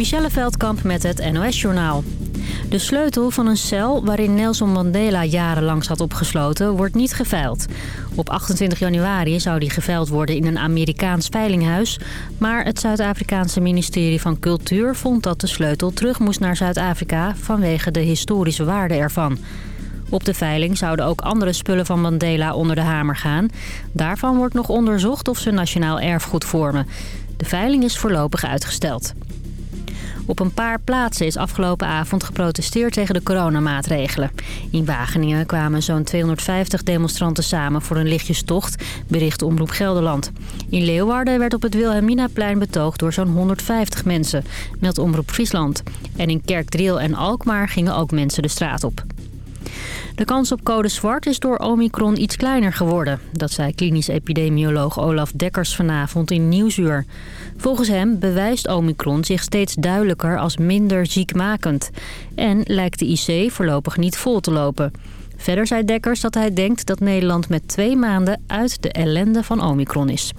Michelle Veldkamp met het NOS-journaal. De sleutel van een cel waarin Nelson Mandela jarenlang zat opgesloten wordt niet geveild. Op 28 januari zou die geveild worden in een Amerikaans veilinghuis... maar het Zuid-Afrikaanse ministerie van Cultuur vond dat de sleutel terug moest naar Zuid-Afrika... vanwege de historische waarde ervan. Op de veiling zouden ook andere spullen van Mandela onder de hamer gaan. Daarvan wordt nog onderzocht of ze nationaal erfgoed vormen. De veiling is voorlopig uitgesteld. Op een paar plaatsen is afgelopen avond geprotesteerd tegen de coronamaatregelen. In Wageningen kwamen zo'n 250 demonstranten samen voor een lichtjestocht, bericht Omroep Gelderland. In Leeuwarden werd op het Wilhelminaplein betoogd door zo'n 150 mensen, meldt Omroep Friesland. En in Kerkdriel en Alkmaar gingen ook mensen de straat op. De kans op code zwart is door Omicron iets kleiner geworden. Dat zei klinisch epidemioloog Olaf Dekkers vanavond in Nieuwsuur. Volgens hem bewijst Omicron zich steeds duidelijker als minder ziekmakend. En lijkt de IC voorlopig niet vol te lopen. Verder zei Dekkers dat hij denkt dat Nederland met twee maanden uit de ellende van Omicron is.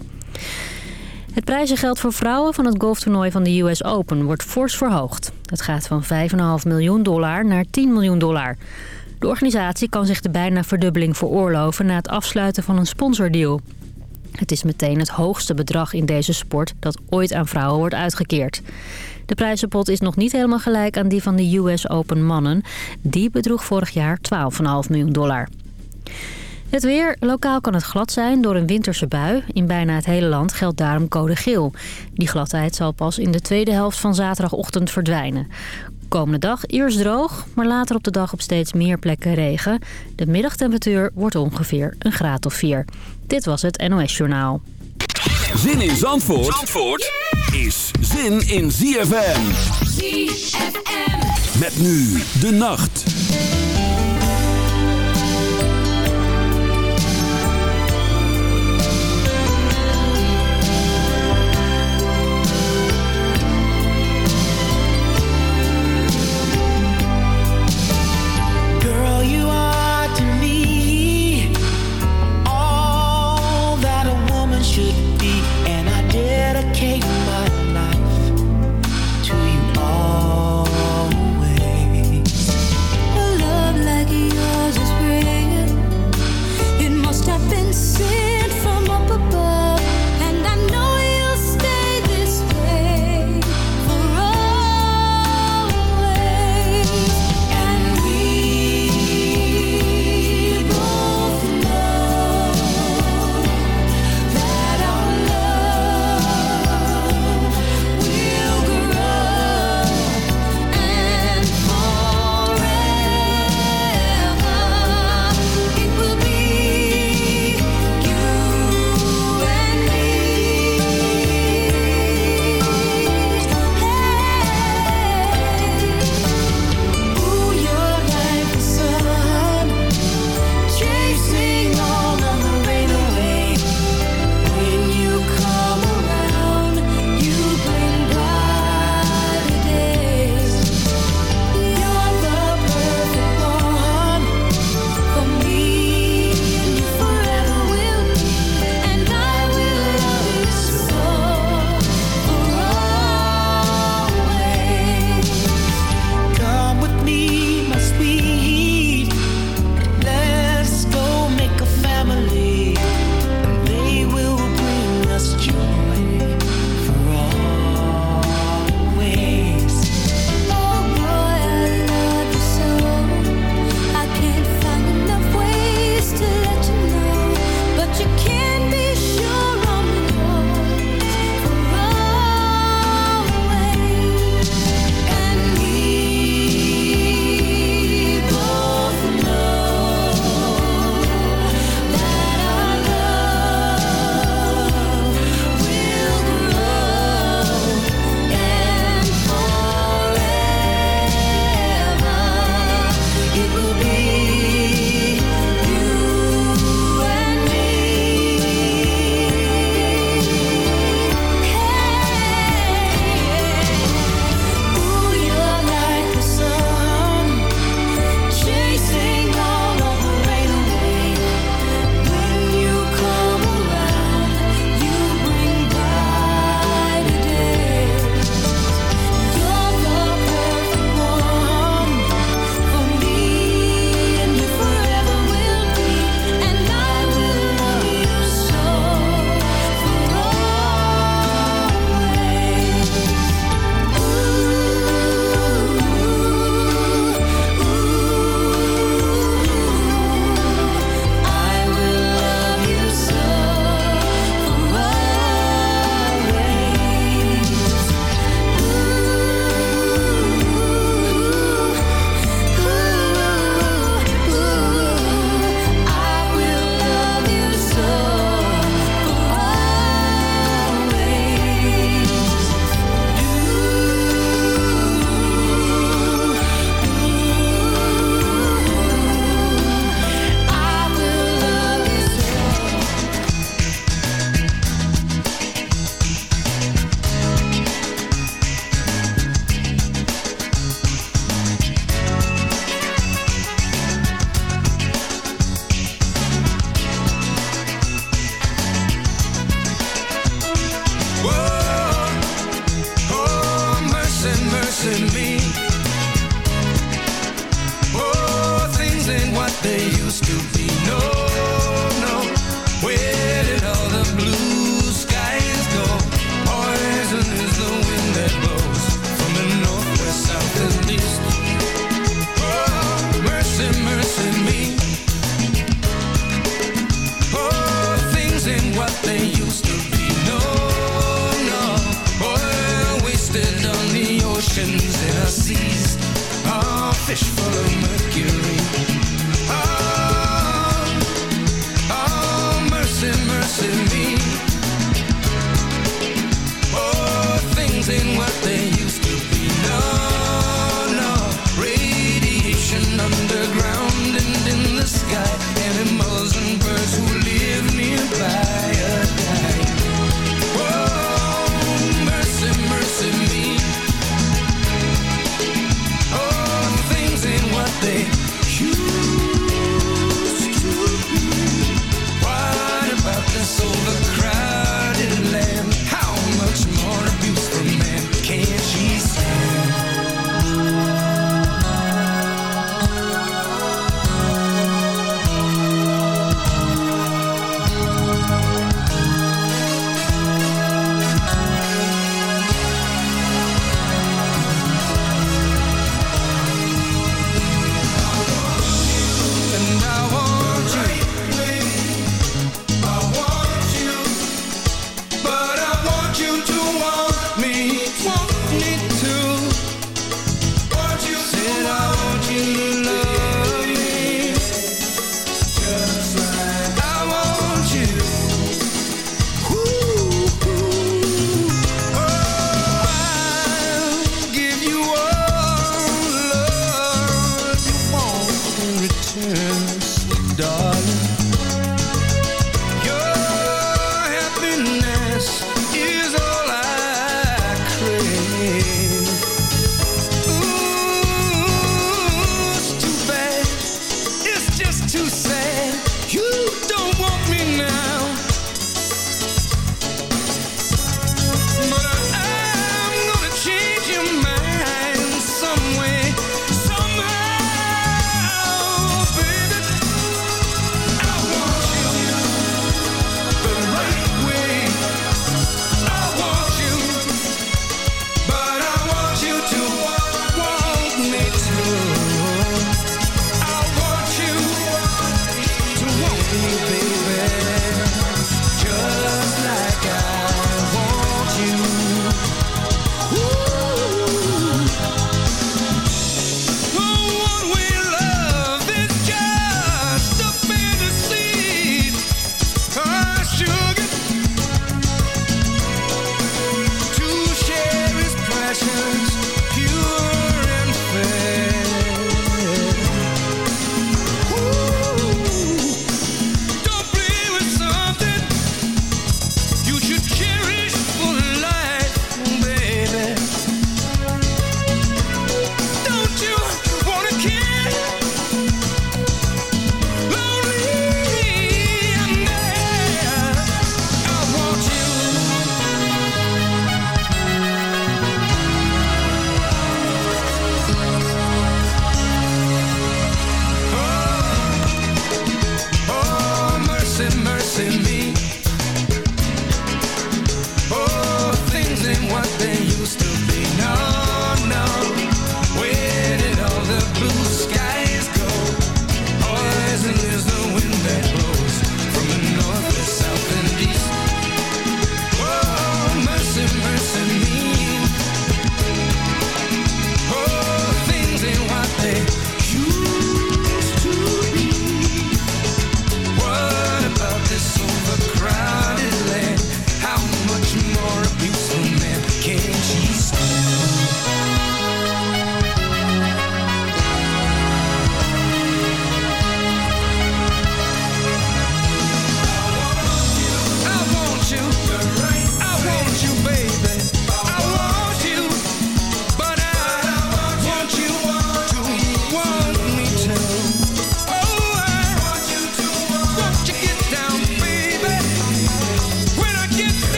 Het prijzengeld voor vrouwen van het golftoernooi van de US Open wordt fors verhoogd. Het gaat van 5,5 miljoen dollar naar 10 miljoen dollar. De organisatie kan zich de bijna verdubbeling veroorloven na het afsluiten van een sponsordeal. Het is meteen het hoogste bedrag in deze sport dat ooit aan vrouwen wordt uitgekeerd. De prijzenpot is nog niet helemaal gelijk aan die van de US Open mannen. Die bedroeg vorig jaar 12,5 miljoen dollar. Het weer. Lokaal kan het glad zijn door een winterse bui. In bijna het hele land geldt daarom code geel. Die gladheid zal pas in de tweede helft van zaterdagochtend verdwijnen. Komende dag eerst droog, maar later op de dag op steeds meer plekken regen. De middagtemperatuur wordt ongeveer een graad of 4. Dit was het NOS Journaal. Zin in Zandvoort, Zandvoort is zin in ZFM. ZFM. Met nu de nacht.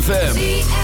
ZFM.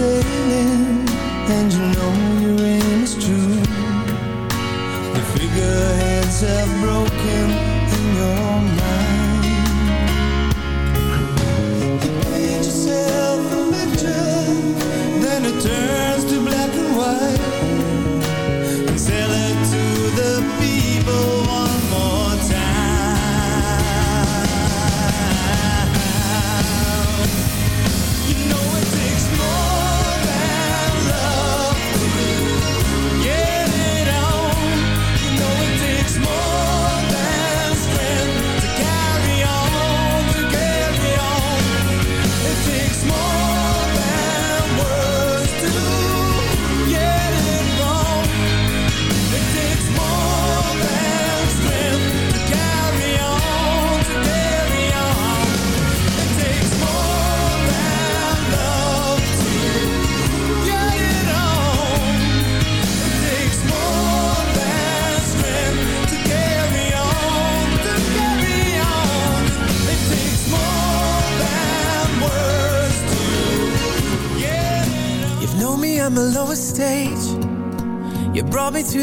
sailing, and you know you're in.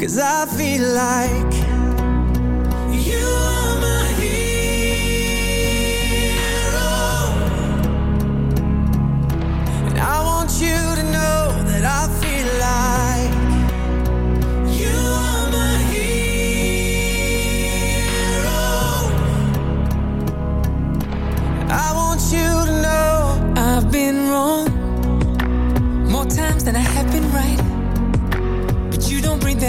Cause I feel like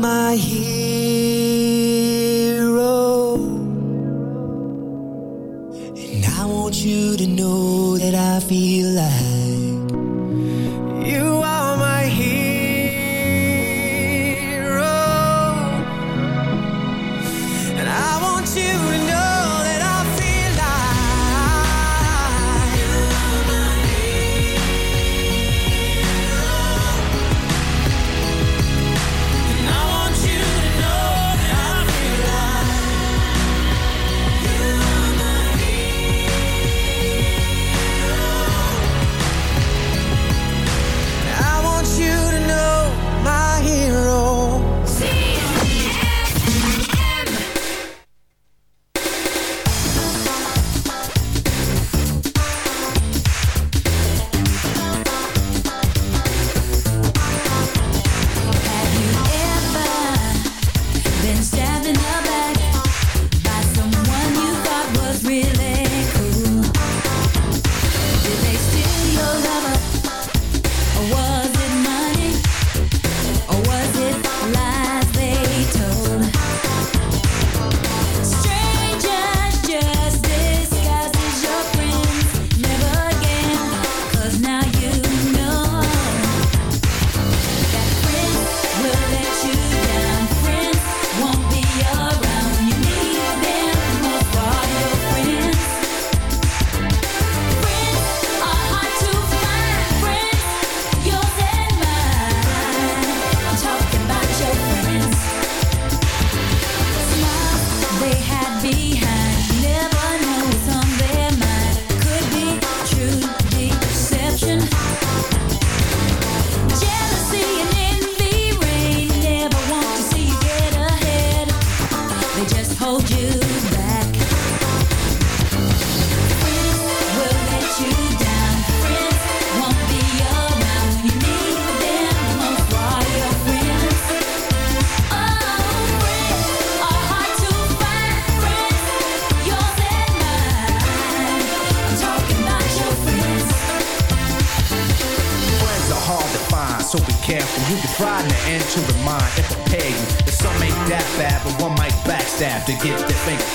my hero. And I want you to know that I feel like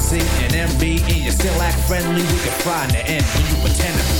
Jealousy and envy, and you still act friendly, we can find the end when you pretend to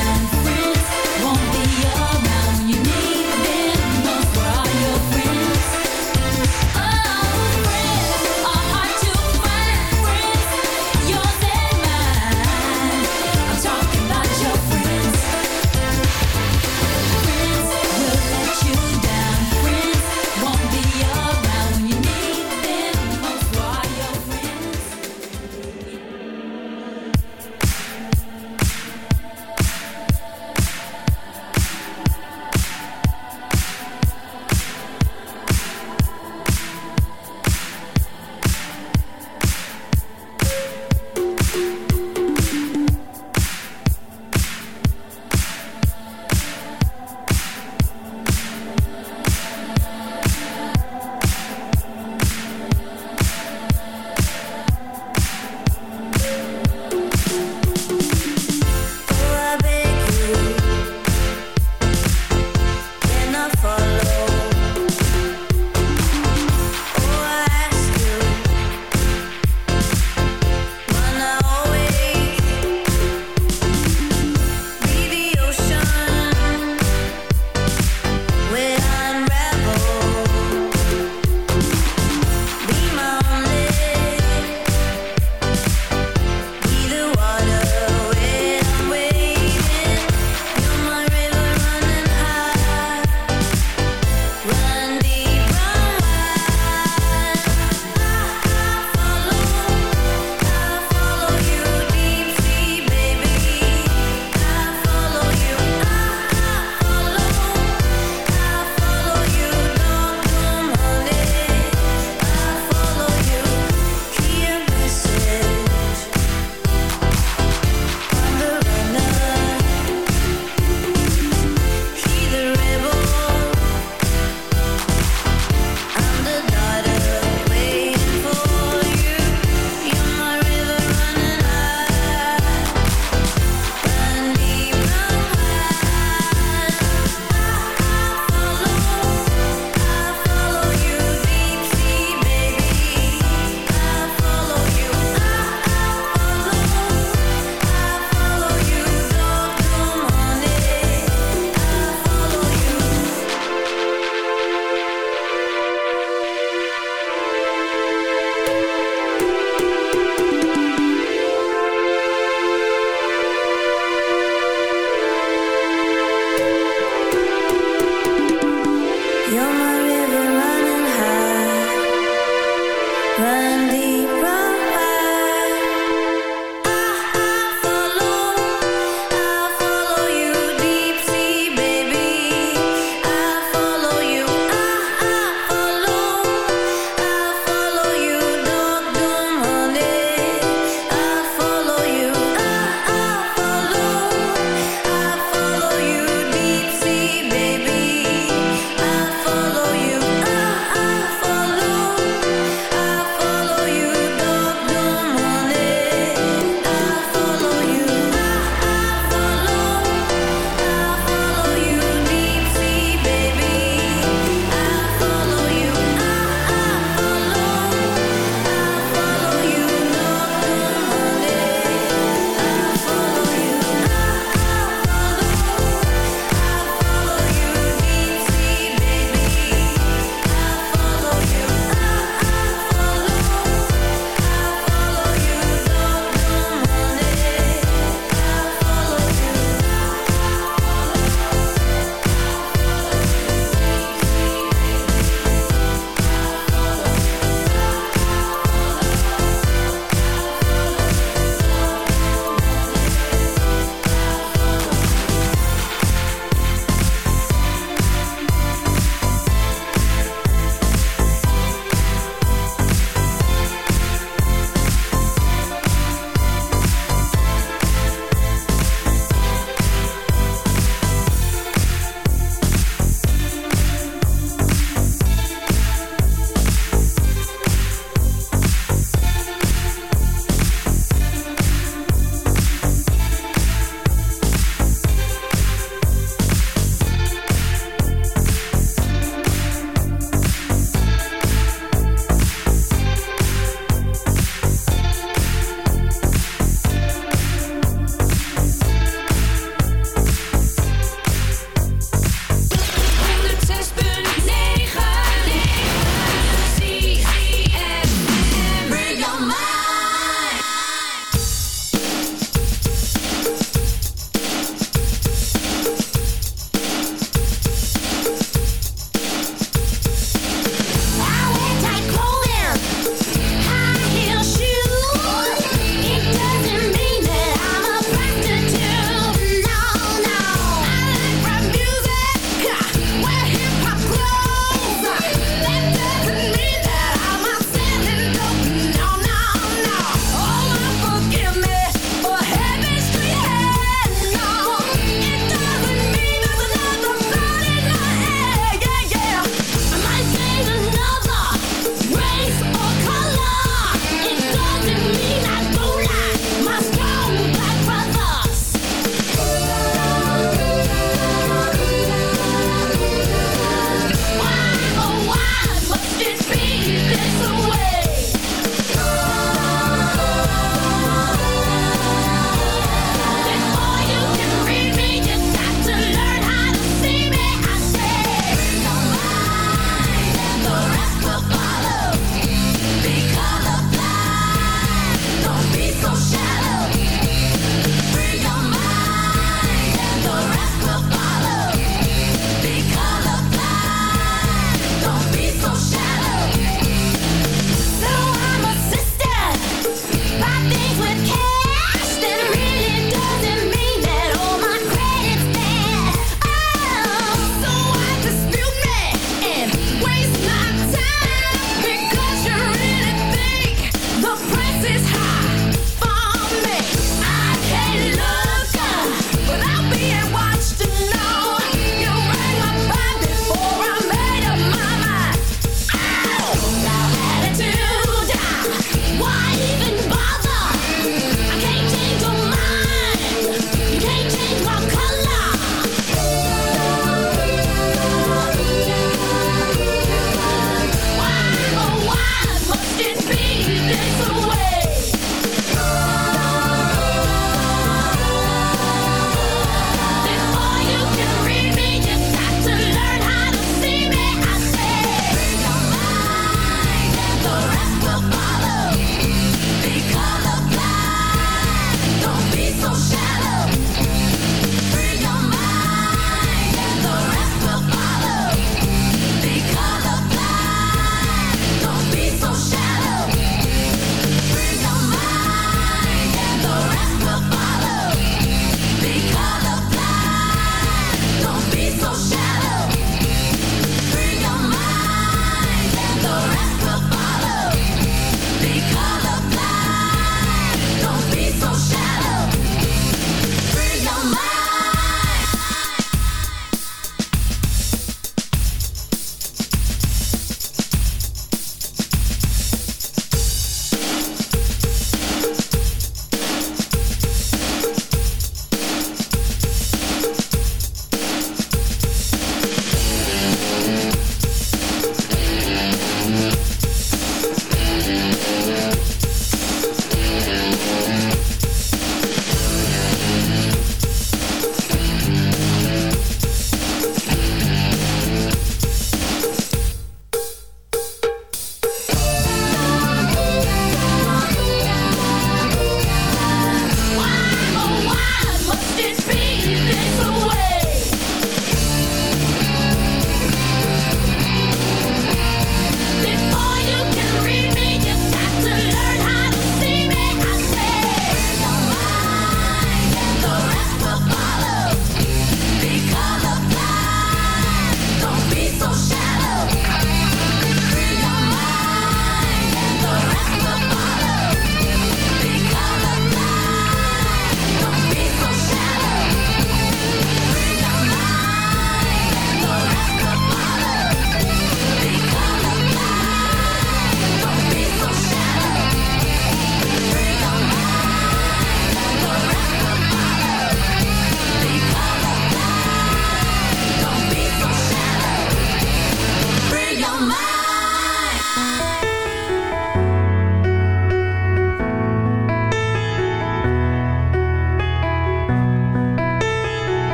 Monday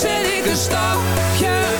Zet ik een stapje